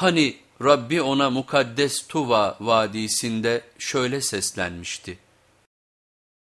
Hani Rabbi ona mukaddes Tuva vadisinde şöyle seslenmişti.